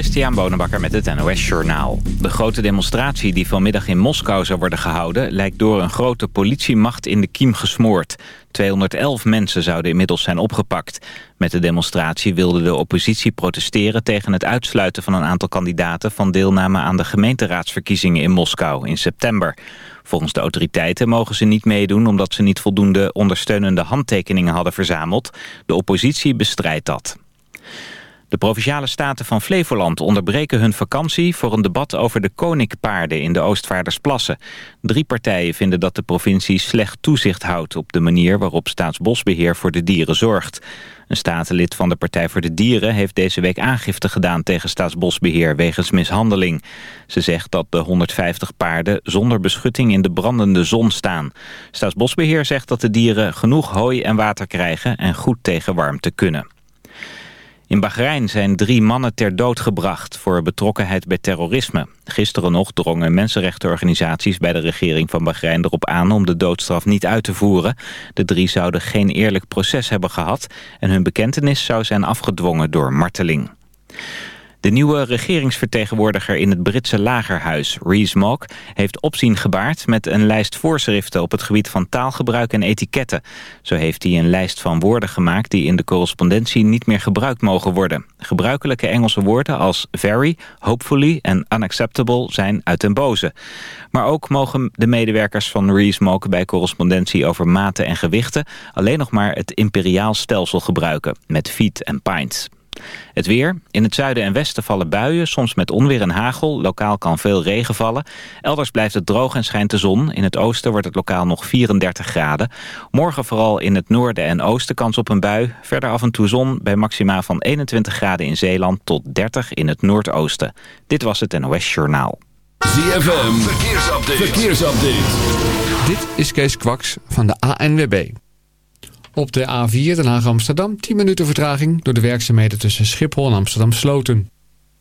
Christian Bonenbakker met het NOS Journaal. De grote demonstratie die vanmiddag in Moskou zou worden gehouden... lijkt door een grote politiemacht in de kiem gesmoord. 211 mensen zouden inmiddels zijn opgepakt. Met de demonstratie wilde de oppositie protesteren... tegen het uitsluiten van een aantal kandidaten... van deelname aan de gemeenteraadsverkiezingen in Moskou in september. Volgens de autoriteiten mogen ze niet meedoen... omdat ze niet voldoende ondersteunende handtekeningen hadden verzameld. De oppositie bestrijdt dat. De Provinciale Staten van Flevoland onderbreken hun vakantie... voor een debat over de koninkpaarden in de Oostvaardersplassen. Drie partijen vinden dat de provincie slecht toezicht houdt... op de manier waarop Staatsbosbeheer voor de dieren zorgt. Een statenlid van de Partij voor de Dieren heeft deze week aangifte gedaan tegen Staatsbosbeheer wegens mishandeling. Ze zegt dat de 150 paarden zonder beschutting in de brandende zon staan. Staatsbosbeheer zegt dat de dieren genoeg hooi en water krijgen en goed tegen warmte kunnen. In Bahrein zijn drie mannen ter dood gebracht voor betrokkenheid bij terrorisme. Gisteren nog drongen mensenrechtenorganisaties bij de regering van Bahrein erop aan om de doodstraf niet uit te voeren. De drie zouden geen eerlijk proces hebben gehad en hun bekentenis zou zijn afgedwongen door marteling. De nieuwe regeringsvertegenwoordiger in het Britse lagerhuis, Rees Mogg, heeft opzien gebaard met een lijst voorschriften op het gebied van taalgebruik en etiketten. Zo heeft hij een lijst van woorden gemaakt die in de correspondentie niet meer gebruikt mogen worden. Gebruikelijke Engelse woorden als very, hopefully en unacceptable zijn uit den boze. Maar ook mogen de medewerkers van Rees Mogg bij correspondentie over maten en gewichten alleen nog maar het imperiaal stelsel gebruiken, met feet en pints. Het weer. In het zuiden en westen vallen buien, soms met onweer en hagel. Lokaal kan veel regen vallen. Elders blijft het droog en schijnt de zon. In het oosten wordt het lokaal nog 34 graden. Morgen vooral in het noorden en oosten kans op een bui. Verder af en toe zon bij maxima van 21 graden in Zeeland tot 30 in het noordoosten. Dit was het NOS Journaal. ZFM. Verkeersupdate. Verkeersupdate. Dit is Kees Kwaks van de ANWB. Op de A4 Den Haag-Amsterdam 10 minuten vertraging door de werkzaamheden tussen Schiphol en Amsterdam-Sloten.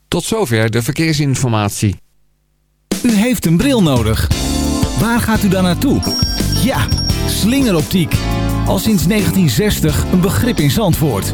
Tot zover de verkeersinformatie. U heeft een bril nodig. Waar gaat u dan naartoe? Ja, slingeroptiek. Al sinds 1960 een begrip in Zandvoort.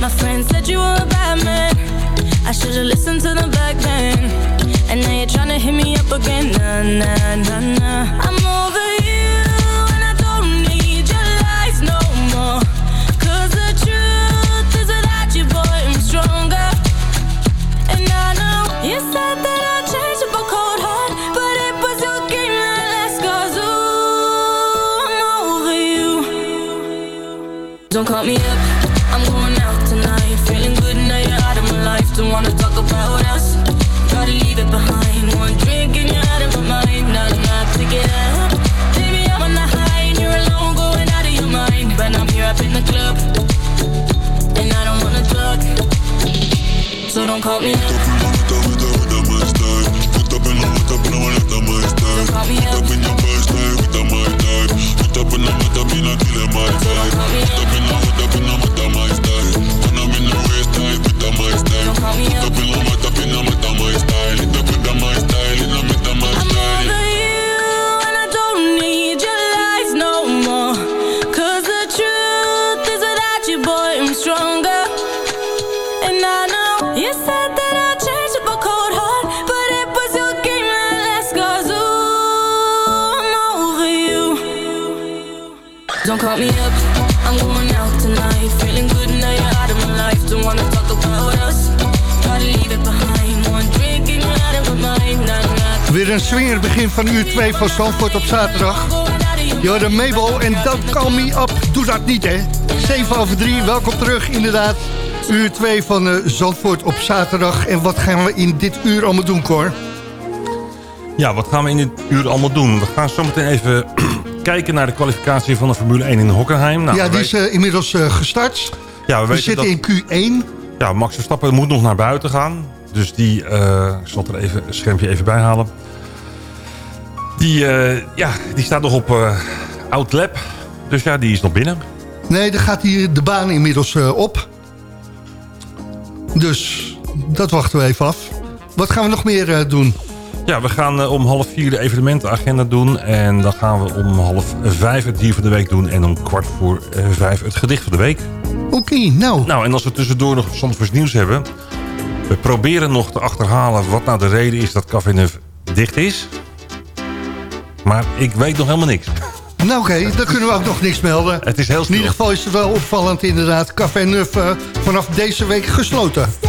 My friend said you were a bad man. I should've listened to them back then. And now you're trying to hit me up again. Nah, nah, nah, nah. I'm over 2 van Zandvoort op zaterdag. Je hoorde Mabel en Don't Call Me Up. Doe dat niet, hè. 7 over 3, welkom terug, inderdaad. Uur 2 van eh, Zandvoort op zaterdag. En wat gaan we in dit uur allemaal doen, Cor? Ja, wat gaan we in dit uur allemaal doen? We gaan zometeen even kijken naar de kwalificatie van de Formule 1 in Hockenheim. Nou, ja, die is eh, inmiddels eh, gestart. ja, we, We zitten dat, in Q1. Ja, Max Verstappen moet nog naar buiten gaan. Dus die, eh, ik zal er even een schermpje even bij halen. Die, eh, ja, die staat nog op eh Outlap. Dus ja, die is nog binnen. Nee, daar gaat hier de baan inmiddels eh, op. Dus dat wachten we even af. Wat gaan we nog meer doen? Ja, we gaan om half vier de evenementenagenda doen. En dan gaan we om half vijf het dier van de week doen. En om kwart voor vijf het gedicht van de week. Oké, nou. Nou, en als we tussendoor nog Zandvoorts nieuws hebben... we proberen nog te achterhalen wat nou de reden is dat Café Neuf dicht is. Maar ik weet nog helemaal niks. Nou oké, dan kunnen we ook nog niks melden. Het is heel In ieder geval is het wel opvallend inderdaad. Café Neuf eh, vanaf deze week gesloten.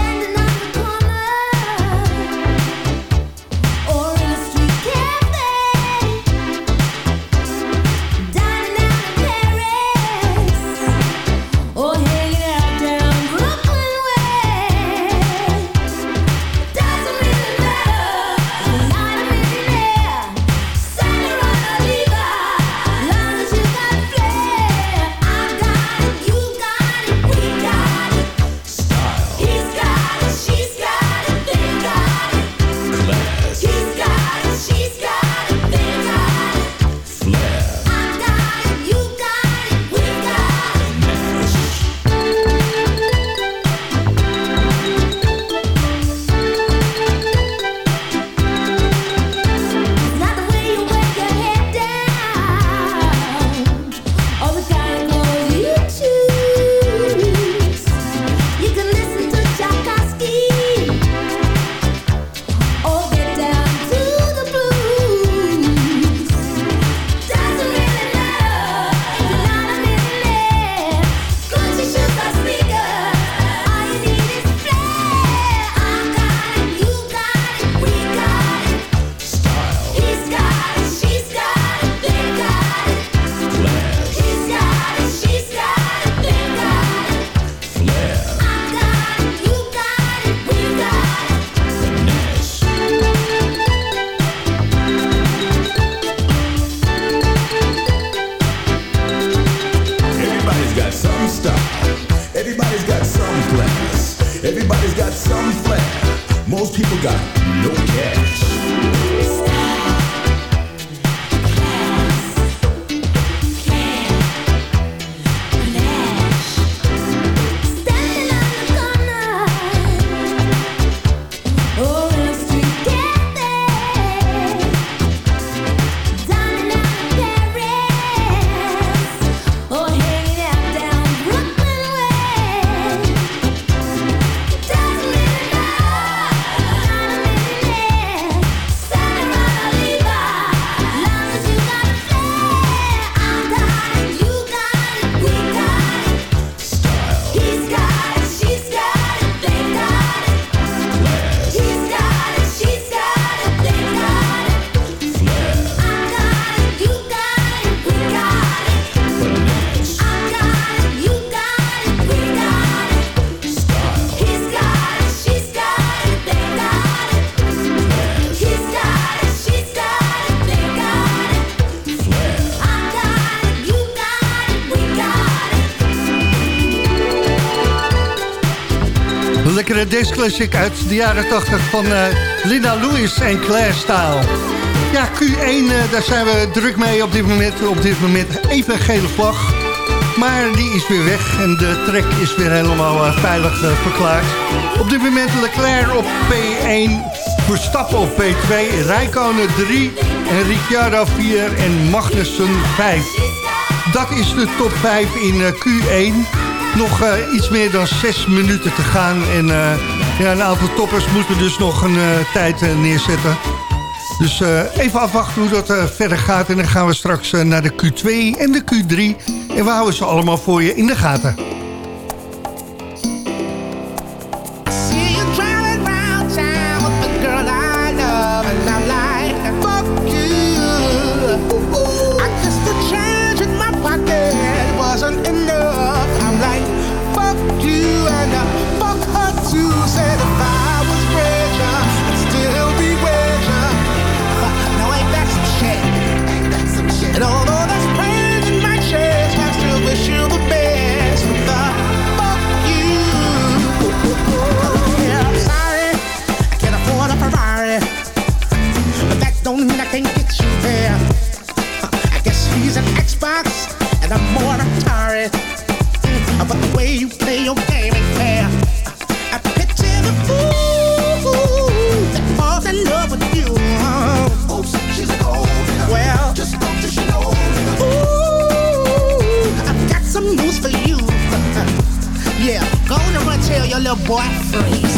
Deze classic uit de jaren 80 van uh, Linda Lewis en Claire Style. Ja, Q1, uh, daar zijn we druk mee op dit moment. Op dit moment even een gele vlag. Maar die is weer weg en de trek is weer helemaal uh, veilig verklaard. Op dit moment Leclerc op P1, Verstappen op P2, Rijkonen 3 en Ricciardo 4 en Magnussen 5. Dat is de top 5 in Q1. Nog uh, iets meer dan 6 minuten te gaan. En uh, ja, een aantal toppers moeten dus nog een uh, tijd neerzetten. Dus even afwachten hoe dat verder gaat. En dan gaan we straks naar de Q2 en de Q3. En we houden ze allemaal voor je in de gaten. boy free.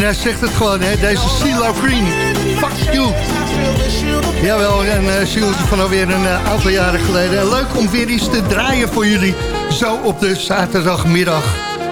Hij zegt het gewoon, hè? Deze CeeLo Green. Fuck you. Jawel, en uh, Siel van alweer een uh, aantal jaren geleden. Leuk om weer iets te draaien voor jullie. Zo op de zaterdagmiddag.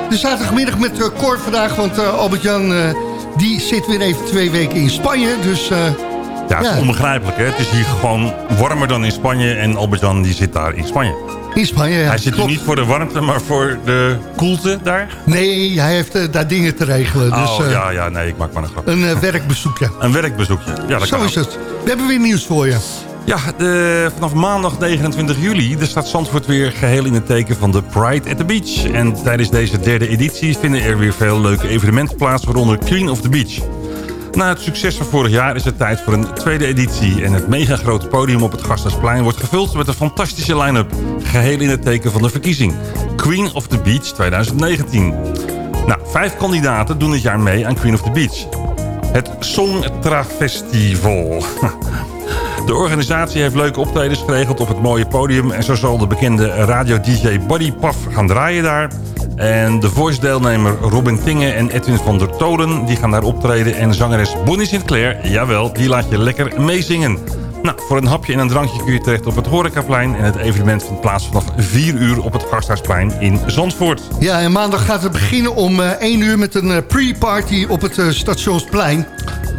De zaterdagmiddag met uh, Cor vandaag, want uh, Albert-Jan... die zit weer even twee weken in Spanje, dus... ja, het is ja. onbegrijpelijk, hè? Het is hier gewoon warmer dan in Spanje... en Albert-Jan die zit daar in Spanje. In Spanje, ja. Hij zit Klopt. niet voor de warmte, maar voor de koelte daar? Nee, hij heeft uh, daar dingen te regelen. Oh, dus, uh, ja, ja, nee, ik maak maar een grap. Een uh, werkbezoekje. een werkbezoekje, ja, dat Zo kan is het. We hebben weer nieuws voor je. Ja, de, vanaf maandag 29 juli de staat Zandvoort weer geheel in het teken van de Pride at the Beach. En tijdens deze derde editie vinden er weer veel leuke evenementen plaats, waaronder Queen of the Beach. Na het succes van vorig jaar is het tijd voor een tweede editie. En het mega grote podium op het Gasthuisplein wordt gevuld met een fantastische line-up. Geheel in het teken van de verkiezing. Queen of the Beach 2019. Nou, vijf kandidaten doen dit jaar mee aan Queen of the Beach. Het Songtra Festival. De organisatie heeft leuke optredens geregeld op het mooie podium... en zo zal de bekende radio-dj Buddy Puff gaan draaien daar... En de voice-deelnemer Robin Tinge en Edwin van der Tolen... die gaan daar optreden. En zangeres Bonnie Sinclair, jawel, die laat je lekker meezingen. Nou, voor een hapje en een drankje kun je terecht op het Horecaplein... en het evenement vindt plaats vanaf 4 uur op het Gasthuisplein in Zandvoort. Ja, en maandag gaat het beginnen om 1 uur met een pre-party op het Stationsplein.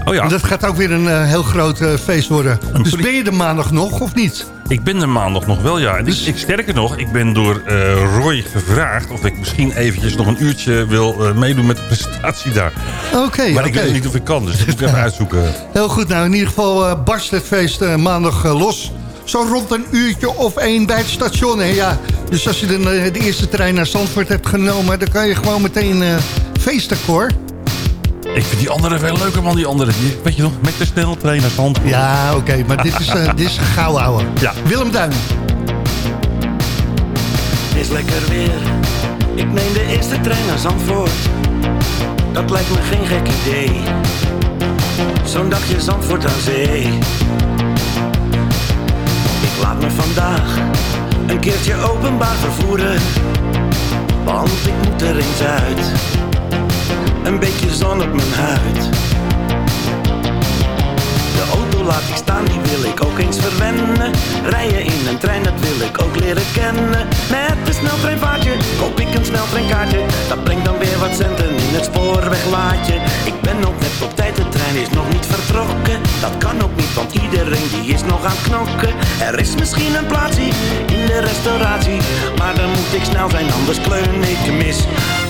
Oh ja. En dat gaat ook weer een heel groot feest worden. dus ben je er maandag nog of niet? Ik ben er maandag nog wel, ja. Dus... Ik, sterker nog, ik ben door uh, Roy gevraagd... of ik misschien eventjes nog een uurtje wil uh, meedoen met de presentatie daar. Oké, okay, Maar okay. ik weet niet of ik kan, dus dat moet ik even uitzoeken. Heel goed, nou in ieder geval uh, barst het feest maandag los. Zo rond een uurtje of één bij het station. Hè? Ja, dus als je de, de eerste trein naar Zandvoort hebt genomen... dan kan je gewoon meteen feesten, hoor. Ik vind die andere veel leuker, man. Die andere, die, weet je nog, met de sneltrein naar Zandvoort. Ja, oké, okay, maar dit is, uh, dit is gauw ouwe. Ja. Willem Duin. Het is lekker weer. Ik neem de eerste trein naar Zandvoort. Dat lijkt me geen gek idee. Zo'n dagje Zandvoort aan zee. Ik laat me vandaag een keertje openbaar vervoeren. Want ik moet er eens uit een beetje zon op mijn huid. De auto laat ik staan, die wil ik ook eens verwennen. Rijden in een trein, dat wil ik ook leren kennen. Met een sneltreinvaartje koop ik een sneltreinkaartje. Dat brengt dan weer wat centen in het spoorweglaadje. Ik ben nog net op tijd, de trein is nog niet vertrokken. Dat kan ook niet, want iedereen die is nog aan het knokken. Er is misschien een plaatsje in de restauratie. Maar dan moet ik snel zijn, anders kleun ik mis.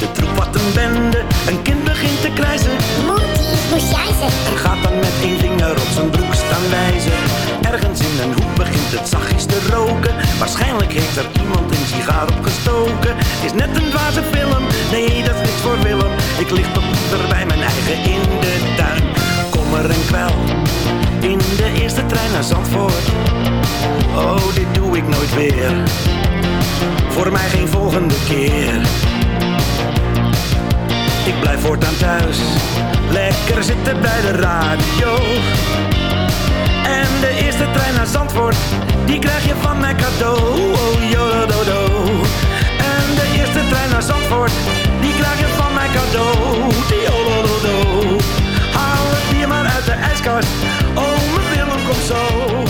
de troep, wat een bende Een kind begint te krijzen. Monty, moest jij zeggen En gaat dan met één vinger op zijn broek staan wijzen. Ergens in een hoek begint het zachtjes te roken. Waarschijnlijk heeft er iemand een sigaar opgestoken. Is net een dwaze film, nee dat is niks voor Willem. Ik lig toch liever bij mijn eigen in de tuin. Kommer en kwel in de eerste trein naar Zandvoort. Oh, dit doe ik nooit weer. Voor mij geen volgende keer blijf voortaan thuis. Lekker zitten bij de radio. En de eerste trein naar Zandvoort Die krijg je van mij cadeau. Oh, jododo. En de eerste trein naar Zandvoort Die krijg je van mij cadeau. Jododo Haal het bier maar uit de ijskast. Oh, mijn Willem komt zo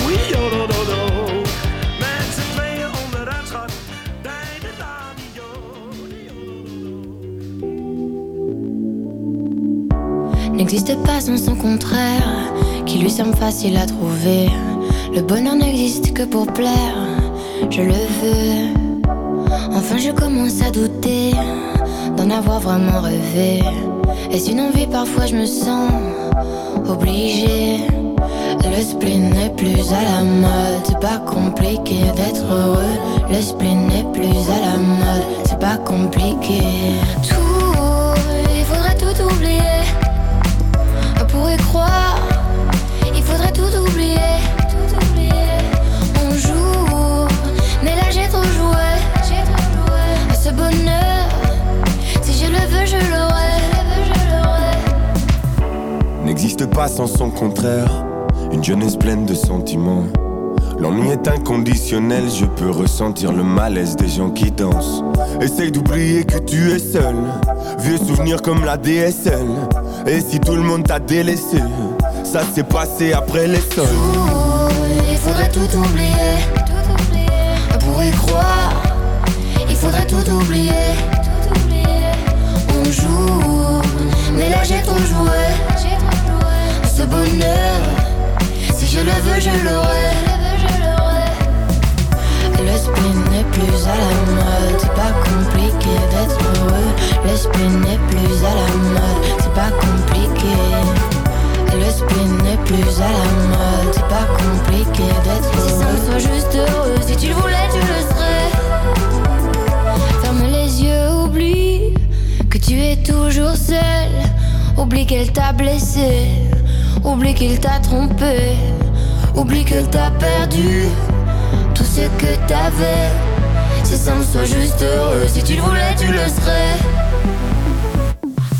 N'existe pas sans son contraire, qui lui semble facile à trouver. Le bonheur n'existe que pour plaire, je le veux. Enfin, je commence à douter d'en avoir vraiment rêvé. Est-ce une envie Parfois, je me sens obligée. Le spleen n'est plus à la mode, c'est pas compliqué d'être heureux. Le spleen n'est plus à la mode, c'est pas compliqué. Il faudrait tout oublier. Tout oublier. On mais là j'ai trop joué. J'ai trop joué. Ce bonheur, si je le veux, je l'aurai. N'existe pas sans son contraire. Une jeunesse pleine de sentiments. L'ennui est inconditionnel, je peux ressentir le malaise des gens qui dansent. Essaye d'oublier que tu es seul, vieux souvenir comme la DSL. Et si tout le monde t'a délaissé, ça s'est passé après les sols. Il faudrait tout oublier, tout oublier. Pour y croire, il faudrait tout oublier. Tout oublier. On joue, mais là j'ai ton jouet. Ce bonheur, si je le veux, je l'aurai. Le spin n'est plus à la mode, c'est pas compliqué d'être heureux. Le spin n'est plus à la mode, c'est pas compliqué. Le spin n'est plus à la mode, c'est pas compliqué d'être heureux. Si ça soit juste heureux, si tu le voulais, tu le serais. Ferme les yeux, oublie que tu es toujours seul. Oublie qu'elle t'a blessé, oublie qu'il t'a trompé, oublie qu'elle t'a perdu ce que t'avais. C'est simple, sois juste heureux. Si tu le voulais, tu le serais.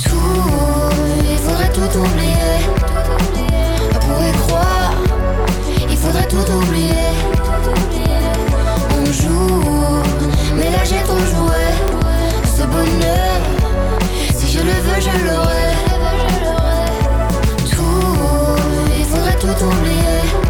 Tout, il faudrait tout oublier. On pourrait croire, il faudrait tout oublier. On joue, mais là j'ai trop joué. Ce bonheur, si je le veux, je l'aurai. Tout, il faudrait tout oublier.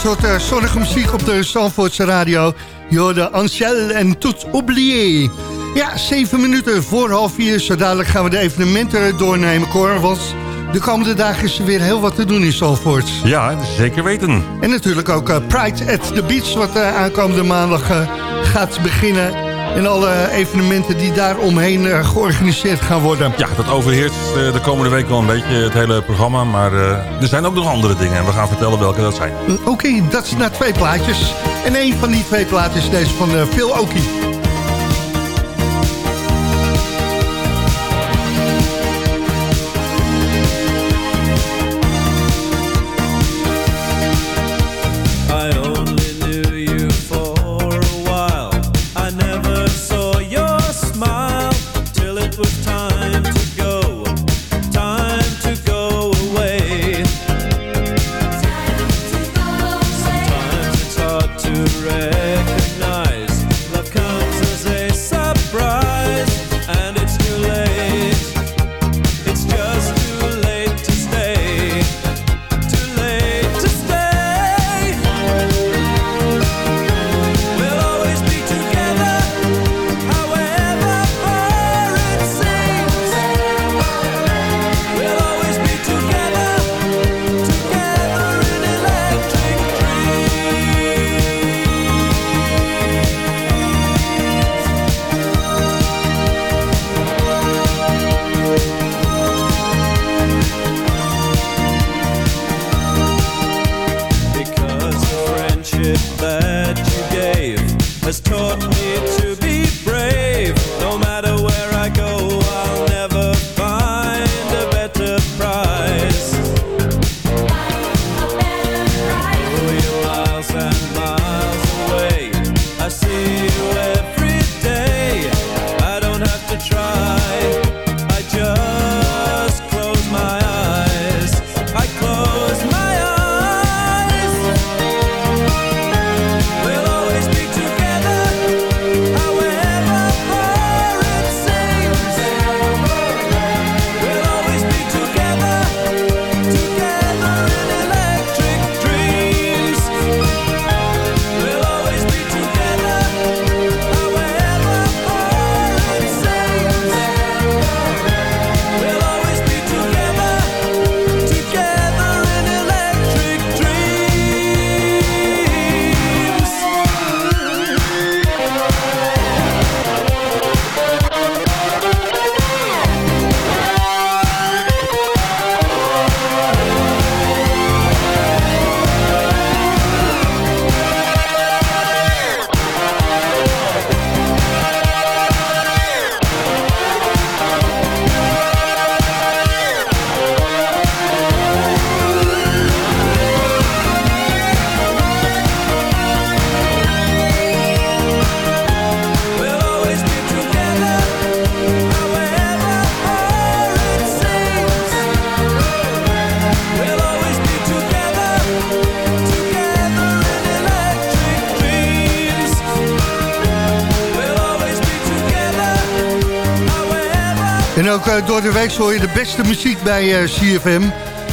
Dit soort eh, zonnige muziek op de Zandvoortse radio. Je hoorde Ansel en Tout Oublié. Ja, zeven minuten voor half vier. Zo dadelijk gaan we de evenementen doornemen, Cor. Want de komende dagen is er weer heel wat te doen in Zandvoort. Ja, zeker weten. En natuurlijk ook eh, Pride at the Beach, wat eh, aankomende maandag gaat beginnen. En alle evenementen die daar omheen eh, georganiseerd gaan worden. Ja, dat overheerst eh, de komende week wel een beetje het hele programma. Maar eh, er zijn ook nog andere dingen. En we gaan vertellen welke dat zijn. Oké, dat is na twee plaatjes. En een van die twee plaatjes is deze van Phil Okie. Door de week hoor je de beste muziek bij eh, CFM.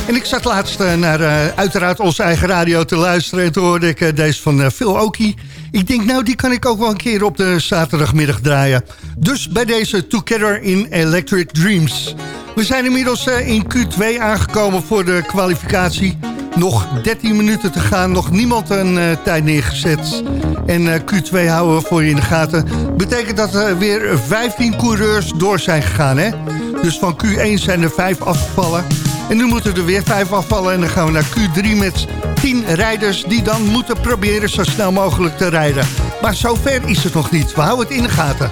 En ik zat laatst eh, naar eh, uiteraard onze eigen radio te luisteren... en toen hoorde ik eh, deze van eh, Phil Okie. Ik denk, nou, die kan ik ook wel een keer op de zaterdagmiddag draaien. Dus bij deze Together in Electric Dreams. We zijn inmiddels eh, in Q2 aangekomen voor de kwalificatie. Nog 13 minuten te gaan, nog niemand een eh, tijd neergezet. En eh, Q2 houden we voor je in de gaten. Betekent dat er weer 15 coureurs door zijn gegaan, hè? Dus van Q1 zijn er 5 afgevallen. En nu moeten er weer 5 afvallen. En dan gaan we naar Q3 met 10 rijders... die dan moeten proberen zo snel mogelijk te rijden. Maar zover is het nog niet. We houden het in de gaten.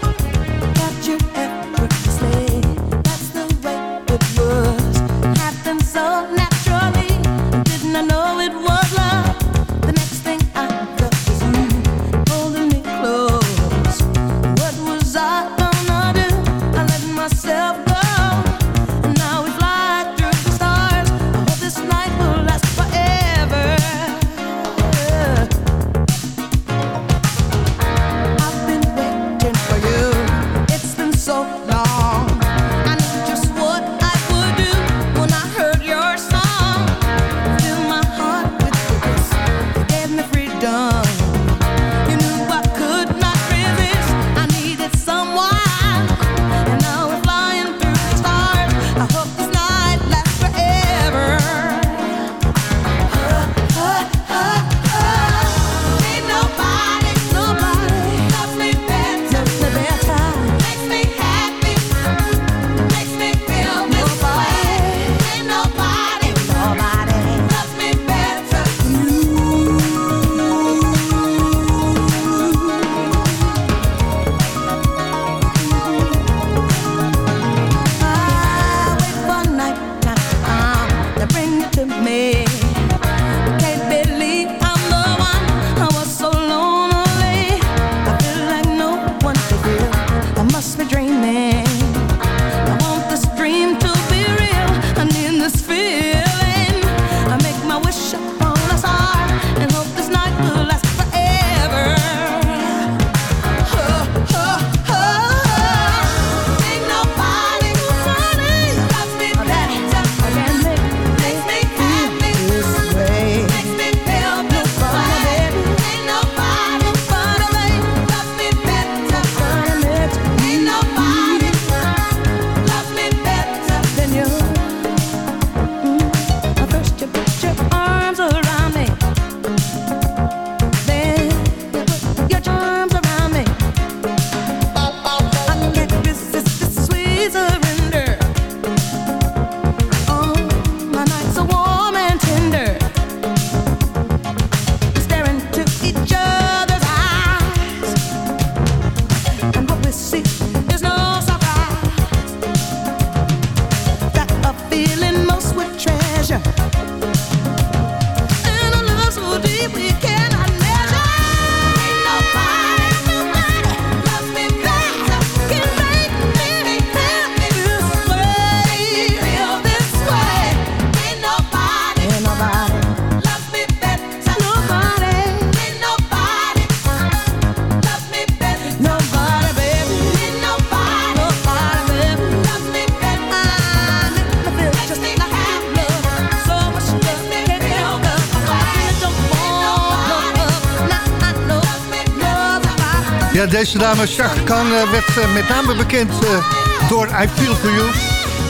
Deze dame Chaka Khan eh, werd eh, met name bekend eh, door I Feel For You.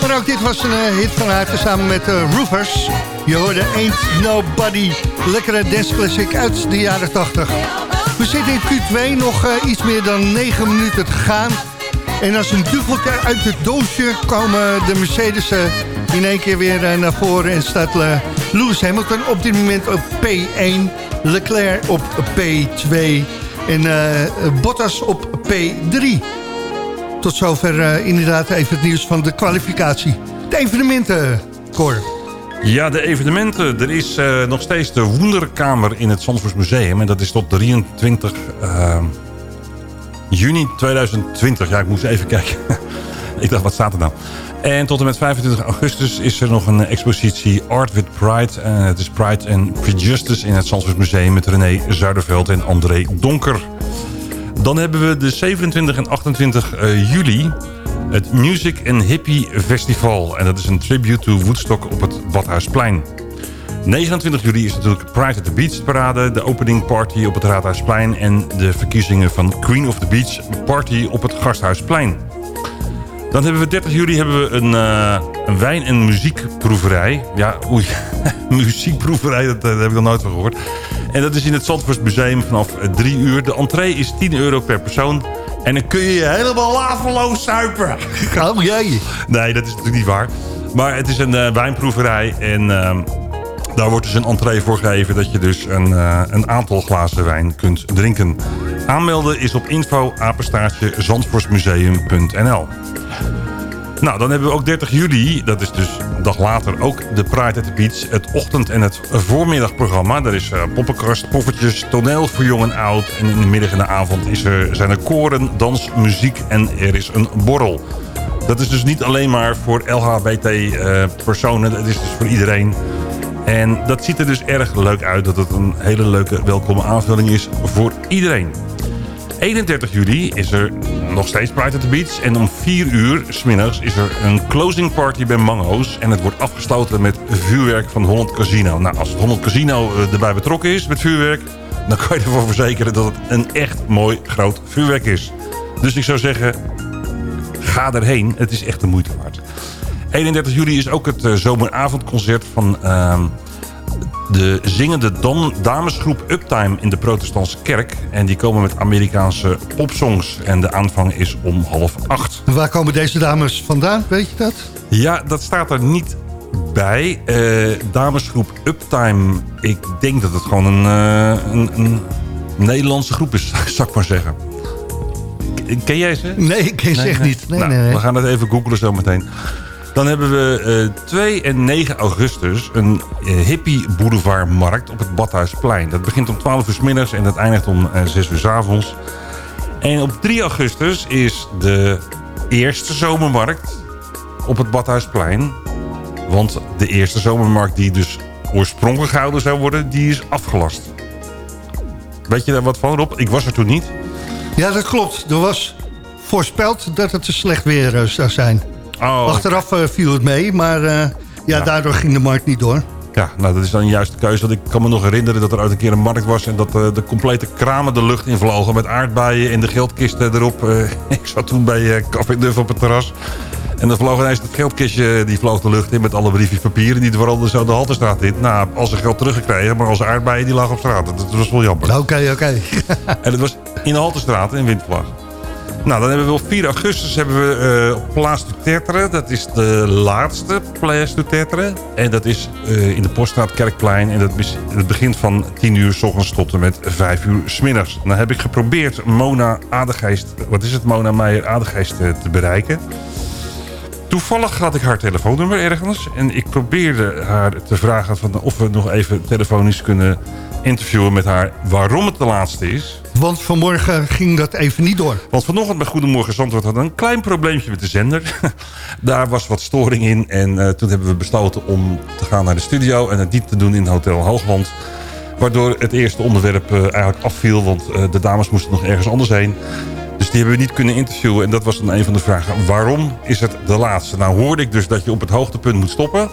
Maar ook dit was een hit van haar samen met Roofers. Je hoorde Ain't Nobody. Lekkere dance classic uit de jaren 80. We zitten in Q2, nog iets meer dan 9 minuten te gaan. En als een duveltje uit het doosje komen de Mercedes in één keer weer naar voren. En staat Lewis Hamilton op dit moment op P1. Leclerc op P2. En eh, Bottas op P3. Tot zover eh, inderdaad even het nieuws van de kwalificatie. De evenementen, Cor. Ja, de evenementen. Er is eh, nog steeds de Wonderkamer in het Zandvoort Museum. En dat is tot 23 eh, juni 2020. Ja, ik moest even kijken. ik dacht, wat staat er nou? En tot en met 25 augustus is er nog een expositie Art with Pride. Eh, het is Pride and Prejustice in het Zandvoort Museum... met René Zuiderveld en André Donker. Dan hebben we de 27 en 28 eh, juli. Het Music and Hippie Festival. En dat is een tribute to Woodstock op het Badhuisplein. 29 juli is natuurlijk Pride at the Beach parade, de opening party op het Raadhuisplein en de verkiezingen van Queen of the Beach party op het Gasthuisplein. Dan hebben we 30 juli hebben we een, eh, een wijn- en muziekproeverij. Ja, oei, muziekproeverij, dat, eh, heb ik nog nooit van gehoord. En dat is in het Zandvoort Museum vanaf 3 uur. De entree is 10 euro per persoon. En dan kun je je helemaal laveloos zuipen. Oh jij? Nee, dat is natuurlijk niet waar. Maar het is een eh, wijnproeverij en... ehm, daar wordt dus een entree voor gegeven dat je dus een, eh, een aantal glazen wijn kunt drinken. Aanmelden is op info apenstaartje zandvoortsmuseum.nl Nou, dan hebben we ook 30 juli, dat is dus een dag later, ook de Pride at the Beach. Het ochtend- en het voormiddagprogramma. Daar is eh, poppenkast, poffertjes, toneel voor jong en oud. En in de middag en de avond is er, zijn er koren, dans, muziek en er is een borrel. Dat is dus niet alleen maar voor LHBT-personen, het is dus voor iedereen. En dat ziet er dus erg leuk uit dat het een hele leuke welkome aanvulling is voor iedereen. 31 juli is er nog steeds Pride at the Beach. En om 4 uur smiddags is er een closing party bij Mango's. En het wordt afgesloten met vuurwerk van Holland Casino. Nou, als het Holland Casino eh, erbij betrokken is met vuurwerk... dan kan je ervoor verzekeren dat het een echt mooi groot vuurwerk is. Dus ik zou zeggen, ga erheen. Het is echt de moeite waard. 31 juli is ook het eh, zomeravondconcert van ehm, de zingende dam- damesgroep Uptime in de protestantse kerk. En die komen met Amerikaanse popsongs. En de aanvang is om half acht. Waar komen deze dames vandaan, weet je dat? Ja, dat staat er niet bij. Eh, damesgroep Uptime, ik denk dat het gewoon een, eh, een, een Nederlandse groep is, zou ik maar zeggen. Ken jij ze? Nee, ik ken ze echt niet. Nee, nou, nee, nee. We gaan het even googlen zo meteen. Dan hebben we eh 2 en 9 augustus een eh, hippie boulevardmarkt op het Badhuisplein. Dat begint om 12 uur s middags en dat eindigt om eh, 6 uur s avonds. En op 3 augustus is de eerste zomermarkt op het Badhuisplein. Want de eerste zomermarkt die dus oorspronkelijk gehouden zou worden, die is afgelast. Weet je daar wat van, Rob? Ik was er toen niet. Ja, dat klopt. Er was voorspeld dat het te slecht weer eh, zou zijn. Oh, Achteraf eh, viel het mee, maar eh, ja, daardoor ging de markt niet door. Ja, nou dat is dan juist de keuze. Want ik kan me nog herinneren dat er uit een keer een markt was... en dat eh, de complete kramen de lucht in vlogen... met aardbeien en de geldkisten erop. Ik zat toen bij Café Duff op het terras. En dan vloog ineens het geldkistje die vloog de lucht in... met alle briefjes papieren. Die dwarrelden zo de Haltestraat in. Nou, al zijn geld teruggekregen, maar onze aardbeien die lagen op straat. Dat, dat was wel jammer. Oké, oké. En dat was in de Haltestraat in Wintervlag. Nou, dan hebben we op 4 augustus hebben we eh Place du Tertre. Dat is de laatste Place du Tertre. En dat is eh, in de Poststraat Kerkplein. En dat, dat begint van 10 uur s ochtends tot en met 5 uur s middags. Dan heb ik geprobeerd Mona Adegeest, wat is het, Mona Meijer Adegeest eh, te bereiken. Toevallig had ik haar telefoonnummer ergens. En ik probeerde haar te vragen van of we nog even telefonisch kunnen interviewen met haar waarom het de laatste is. Want vanmorgen ging dat even niet door. Want vanochtend bij Goedemorgen Zandvoort hadden we een klein probleempje met de zender. Daar was wat storing in en eh, toen hebben we besloten om te gaan naar de studio... en het niet te doen in Hotel Hoogland. Waardoor het eerste onderwerp eh, eigenlijk afviel, want eh, de dames moesten nog ergens anders heen. Dus die hebben we niet kunnen interviewen en dat was dan een van de vragen. Waarom is het de laatste? Nou hoorde ik dus dat je op het hoogtepunt moet stoppen...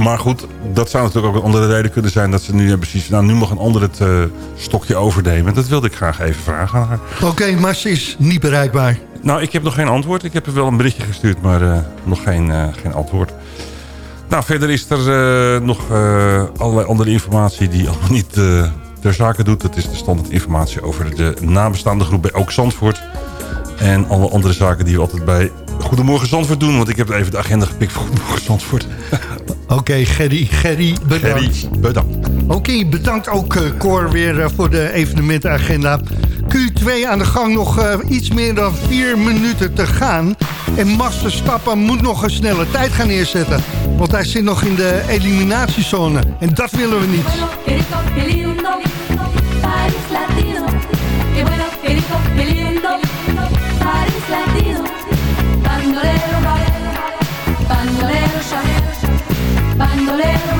Maar goed, dat zou natuurlijk ook een andere reden kunnen zijn... dat ze nu hebben precies, nou nu mag een ander het eh, stokje overnemen. Dat wilde ik graag even vragen aan haar. Oké, maar ze is niet bereikbaar. Nou, ik heb nog geen antwoord. Ik heb er wel een berichtje gestuurd, maar eh, nog geen, eh, geen antwoord. Nou, verder is er nog allerlei andere informatie die allemaal niet ter zake doet. Dat is de standaard informatie over de nabestaande groep bij Ook Zandvoort. En alle andere zaken die we altijd bij Goedemorgen Zandvoort doen. Want ik heb even de agenda gepikt voor Goedemorgen Zandvoort. Oké, Gerry, Gerry, bedankt. Gerry, bedankt. Oké, bedankt ook eh, Cor weer eh, voor de evenementenagenda. Q2 aan de gang, nog eh, iets meer dan vier minuten te gaan. En Max Verstappen moet nog een snelle tijd gaan neerzetten. Want hij zit nog in de eliminatiezone. En dat willen we niet. Bandolero,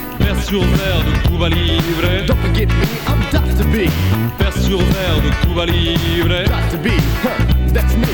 Pers sur verre de Cuba Libre. Don't forget me, I'm Dr. B. be. sur verre de Cuba Libre. Dr. B, huh, that's me.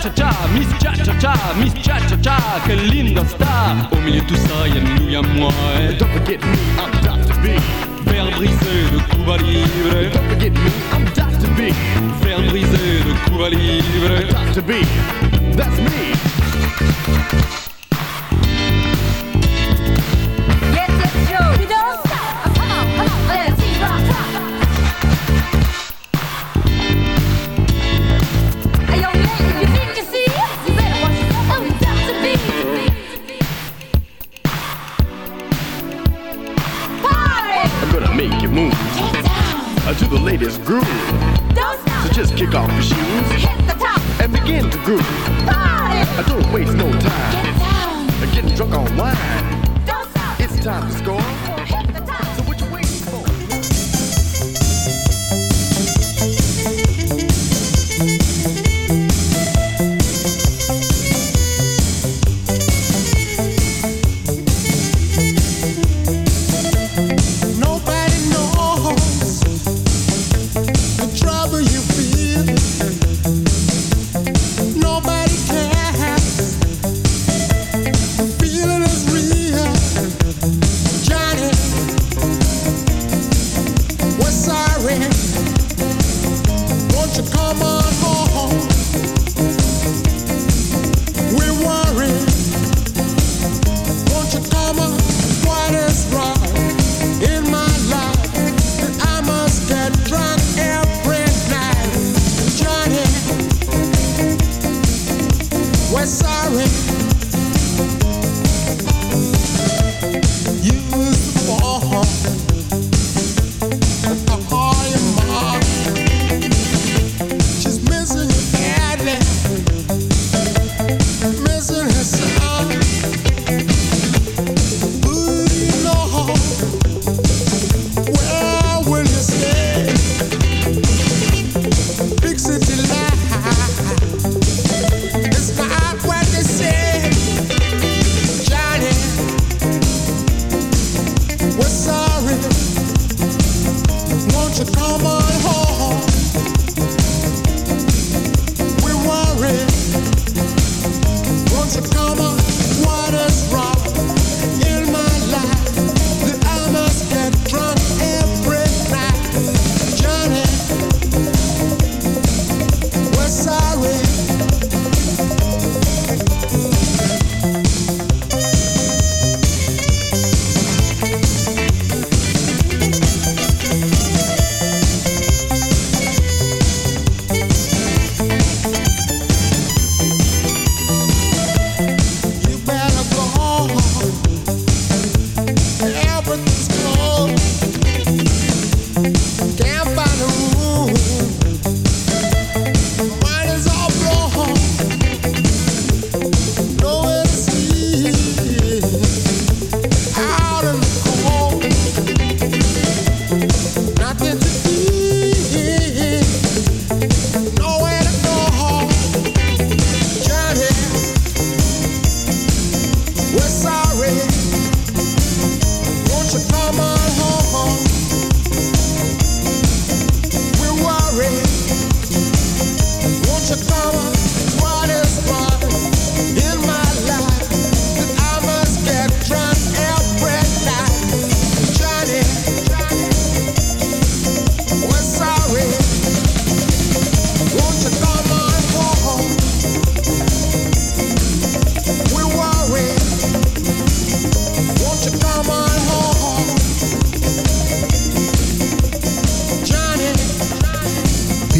to die.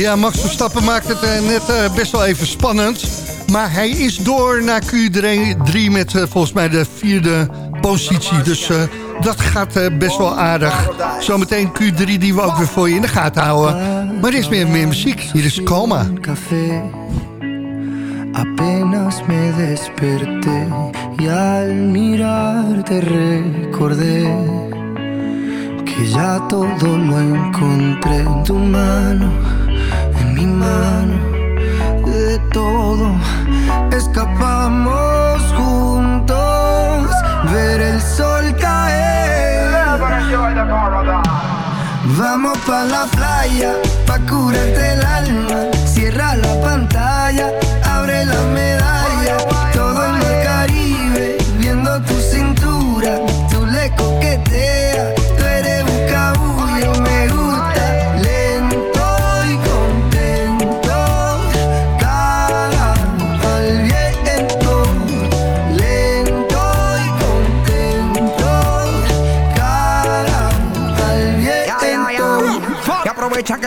Ja, Max Verstappen maakt het eh, net eh, best wel even spannend. Maar hij is door naar Q3 met eh, volgens mij de vierde positie. Dus dat gaat best wel aardig. Zometeen Q3 die we ook weer voor je in de gaten houden. Maar er is meer, muziek. Hier is Coma. Apenas me desperté y al mirarte recordé que ya todo lo encontré en tu mano, en mi mano, de todo escapamos juntos, ver el sol caer. Vamos pa la playa, pa curarte el alma. Cierra la pantalla, abre la medalla.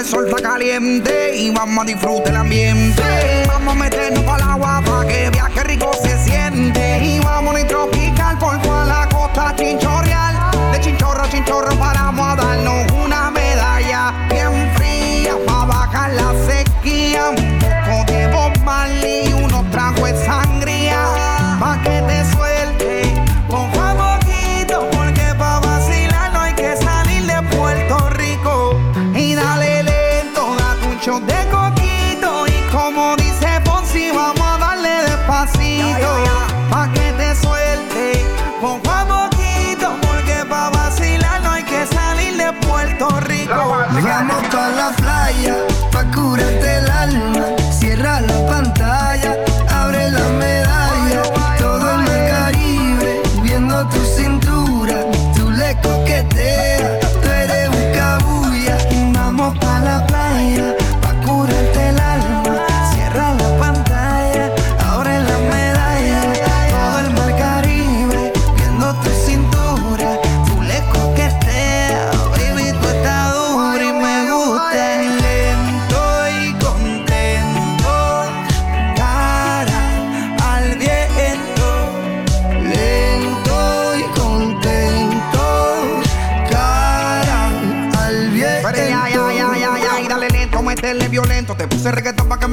El sol está caliente y vamos a disfrutar el ambiente. Vamos a meternos al agua para que viaje rico se siente. Y vamos Vamos pa la playa, pa curarte el alma. Cierra la pantalla, abre la medalla. Todo en el Caribe, viendo tu cintura. Tú le coqueteas, tú eres un cabulla. Vamos pa la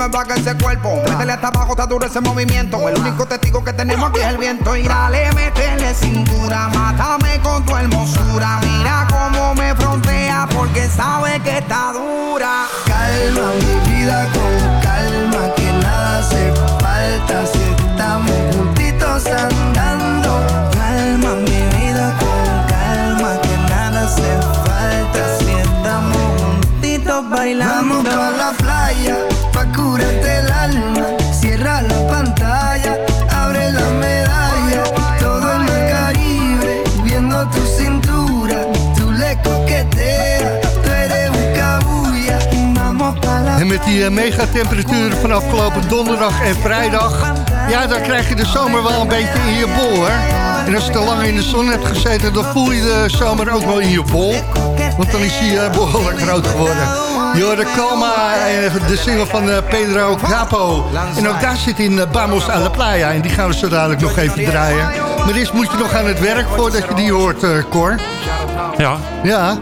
me baje ese cuerpo. Métele hasta abajo, está duro ese movimiento. El único testigo que tenemos aquí es el viento. Y dale, métele cintura, mátame con tu hermosura. Mira cómo me frontea porque sabe que está dura. Calma mi vida con calma, que nada hace falta si estamos juntitos andando. Calma mi vida con calma, que nada hace falta si estamos juntitos bailando. Vamos met die eh, megatemperaturen van afgelopen donderdag en vrijdag... ja, dan krijg je de zomer wel een beetje in je bol, hoor. En als je te lang in de zon hebt gezeten... dan voel je de zomer ook wel in je bol. Want dan is hij eh, behoorlijk groot geworden. Yo, de Calma, eh, de single van Pedro Capo. En ook daar zit in Vamos a la Playa. En die gaan we zo dadelijk nog even draaien. Maar eerst moet je nog aan het werk voordat je die hoort, Cor. Ja. Ja.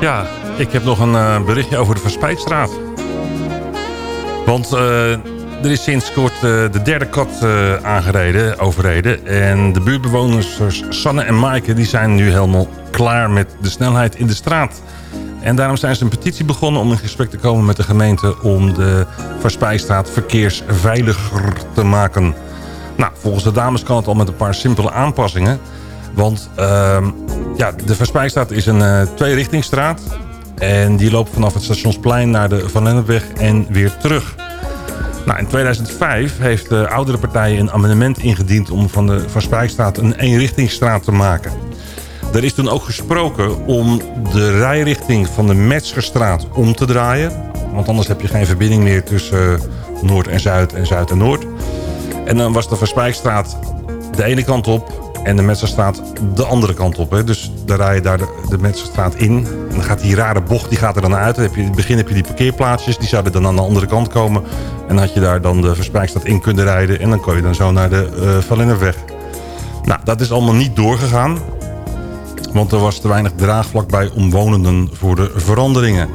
Ja, ik heb nog een berichtje over de Verspreidstraat. Want eh, er is sinds kort eh, de derde kat eh, aangereden, overreden. En de buurtbewoners Sanne en Maaike die zijn nu helemaal klaar met de snelheid in de straat. En daarom zijn ze een petitie begonnen om in gesprek te komen met de gemeente... om de Verspijstraat verkeersveiliger te maken. Nou, volgens de dames kan het al met een paar simpele aanpassingen. Want ehm, ja, de Verspijstraat is een eh tweerichtingsstraat. En die loopt vanaf het Stationsplein naar de Van Lennepweg en weer terug. Nou, in 2005 heeft de oudere partij een amendement ingediend... om van de Verspijstraat een eenrichtingsstraat te maken. Er is toen ook gesproken om de rijrichting van de Metzgerstraat om te draaien. Want anders heb je geen verbinding meer tussen eh, Noord en Zuid en Zuid en Noord. En dan was de Verspijkstraat de ene kant op En de Metselstraat de andere kant op. Hè. Dus daar rij je daar de, de in. En dan gaat die rare bocht die gaat er dan uit. Dan heb je, in het begin heb je die parkeerplaatsjes. Die zouden dan aan de andere kant komen. En dan had je daar dan de Verspijkstraat in kunnen rijden. En dan kon je dan zo naar de uh. Nou, dat is allemaal niet doorgegaan. Want er was te weinig draagvlak bij omwonenden voor de veranderingen.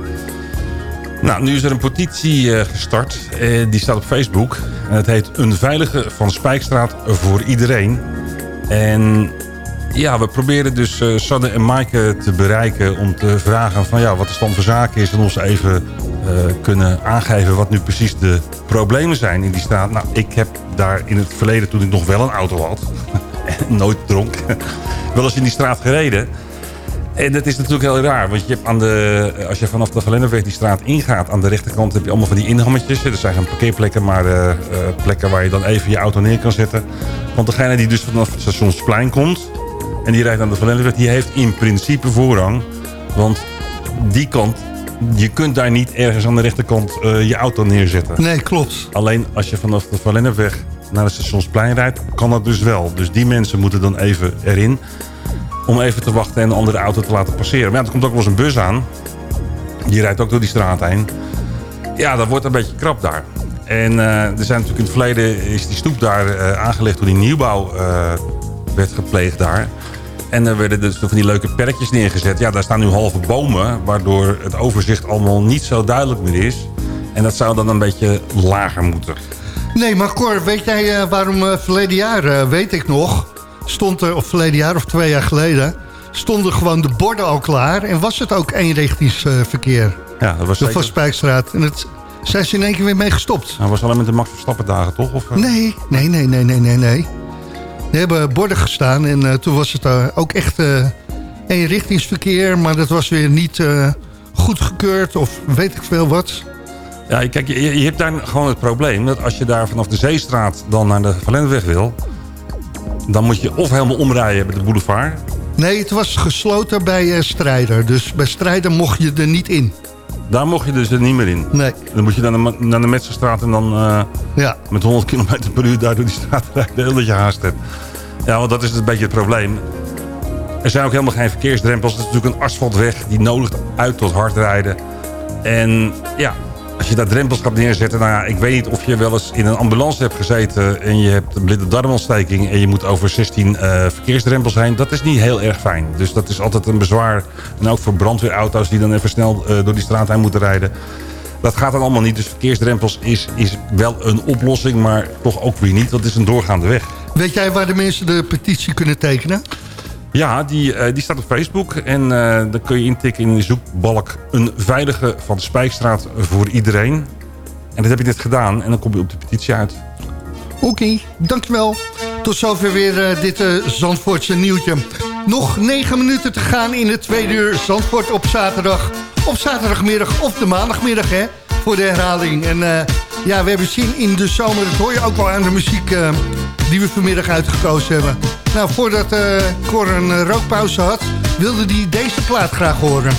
Nou, nu is er een petitie eh, gestart. Eh, die staat op Facebook. En het heet Een veilige Van Spijkstraat voor iedereen. En ja, we proberen dus uh, Sanne en Maaike te bereiken... om te vragen van ja, wat de stand van zaken is... en ons even uh, kunnen aangeven wat nu precies de problemen zijn in die straat. Nou, ik heb daar in het verleden, toen ik nog wel een auto had... nooit dronk, wel eens in die straat gereden... En dat is natuurlijk heel raar, want je hebt aan de, als je vanaf de Valenderweg die straat ingaat... aan de rechterkant heb je allemaal van die inhammetjes. Er zijn geen parkeerplekken, maar uh, plekken waar je dan even je auto neer kan zetten. Want degene die dus vanaf het stationsplein komt... en die rijdt aan de Valenderweg, die heeft in principe voorrang. Want die kant, je kunt daar niet ergens aan de rechterkant uh, je auto neerzetten. Nee, klopt. Alleen als je vanaf de Valenderweg naar het stationsplein rijdt, kan dat dus wel. Dus die mensen moeten dan even erin om even te wachten en een andere auto te laten passeren. Maar ja, er komt ook wel eens een bus aan. Die rijdt ook door die straat heen. Ja, dat wordt een beetje krap daar. En uh, er zijn natuurlijk in het verleden is die stoep daar uh, aangelegd toen die nieuwbouw uh, werd gepleegd daar. En er werden dus van die leuke perkjes neergezet. Ja, daar staan nu halve bomen, waardoor het overzicht allemaal niet zo duidelijk meer is. En dat zou dan een beetje lager moeten. Nee, maar Cor, weet jij waarom verleden jaar, weet ik nog stond er, of verleden jaar of twee jaar geleden... stonden gewoon de borden al klaar... en was het ook eenrichtingsverkeer. Ja, dat was de Van Spijkstraat. En het zijn ze in één keer weer mee gestopt. Dat was alleen met de Max Verstappen dagen, toch? Of, nee, nee, nee, nee, nee, nee, nee. Er hebben borden gestaan en uh, toen was het uh, ook echt uh, eenrichtingsverkeer... maar dat was weer niet goedgekeurd of weet ik veel wat... Ja, kijk, je, je hebt daar gewoon het probleem... dat als je daar vanaf de Zeestraat dan naar de Valentweg wil dan moet je of helemaal omrijden met de boulevard. Nee, het was gesloten bij uh, Strijder. Dus bij Strijder mocht je er niet in. Daar mocht je dus er niet meer in? Nee. Dan moet je naar de, naar de Metsenstraat en dan uh, ja. met 100 km per uur daar door die straat rijden. Heel dat je haast hebt. Ja, want dat is een beetje het probleem. Er zijn ook helemaal geen verkeersdrempels. Het is natuurlijk een asfaltweg die nodigt uit tot hard rijden. En ja, als je daar drempels gaat neerzetten... nou ja, ik weet niet of je wel eens in een ambulance hebt gezeten... en je hebt een blinde darmontsteking... en je moet over 16 uh, verkeersdrempels heen. Dat is niet heel erg fijn. Dus dat is altijd een bezwaar. En ook voor brandweerauto's die dan even snel uh, door die straat heen moeten rijden. Dat gaat dan allemaal niet. Dus verkeersdrempels is, is wel een oplossing... maar toch ook weer niet. Dat is een doorgaande weg. Weet jij waar de mensen de petitie kunnen tekenen? Ja, die, uh, die staat op Facebook. En uh, dan kun je intikken in de zoekbalk... een veilige van de Spijkstraat voor iedereen. En dat heb je net gedaan. En dan kom je op de petitie uit. Oké, dankjewel. Tot zover weer uh, dit Zandvoortse nieuwtje. Nog negen minuten te gaan in het tweede uur Zandvoort op zaterdag. Op zaterdagmiddag of de maandagmiddag, hè. Voor de herhaling. En ja, we hebben zin in de zomer. Dat hoor je ook wel aan de muziek die we vanmiddag uitgekozen hebben. Nou, voordat uh, Cor een uh, rookpauze had, wilde hij deze plaat graag horen.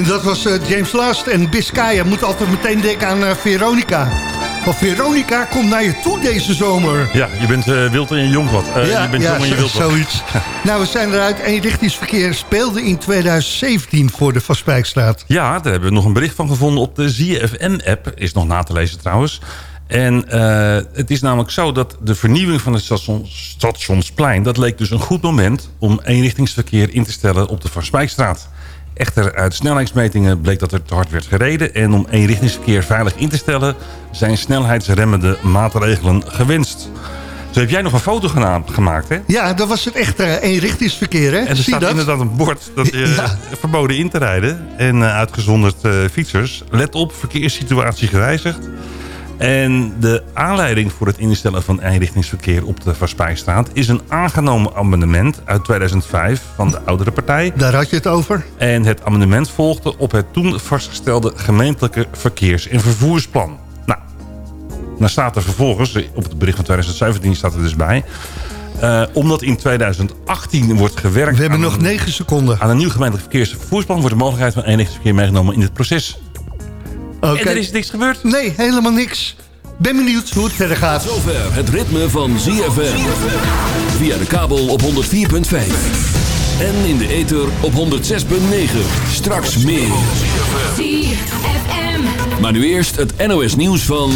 En dat was eh, James Last en Biscaya. Moet altijd meteen denken aan eh, Veronica. Want Veronica komt naar je toe deze zomer. Ja, je bent eh, wild en je jong wat. Ja, je bent ja, jong en je wat. zoiets. nou, we zijn eruit. Eenrichtingsverkeer speelde in 2017 voor de Vaspijkstraat. Ja, daar hebben we nog een bericht van gevonden op de ZFM-app. Is nog na te lezen trouwens. En het is namelijk zo dat de vernieuwing van het station, Stationsplein... dat leek dus een goed moment om eenrichtingsverkeer in te stellen op de Van Spijkstraat. Echter, uit snelheidsmetingen bleek dat er te hard werd gereden... en om eenrichtingsverkeer veilig in te stellen... zijn snelheidsremmende maatregelen gewenst. Zo heb jij nog een foto gemaakt, hè? Ja, dat was het echt eh, eenrichtingsverkeer, hè? En er Zie staat dat? inderdaad een bord dat je verboden in te rijden. En eh, uitgezonderd eh, fietsers. Let op, verkeerssituatie gewijzigd. En de aanleiding voor het instellen van eenrichtingsverkeer op de Vaspijstraat... is een aangenomen amendement uit 2005 van de oudere partij. Daar had je het over. En het amendement volgde op het toen vastgestelde gemeentelijke verkeers- en vervoersplan. Nou, dan staat er vervolgens, op het bericht van 2017 staat er dus bij... eh, omdat in 2018 wordt gewerkt We hebben nog negen seconden. aan een nieuw gemeentelijk verkeers- en vervoersplan... wordt de mogelijkheid van eenrichtingsverkeer meegenomen in het proces. Oké. En er is niks gebeurd? Nee, helemaal niks. Ben benieuwd hoe het verder gaat. Zover het ritme van ZFM. Via de kabel op 104.5. En in de ether op 106.9. Straks meer. ZFM. Maar nu eerst het NOS nieuws van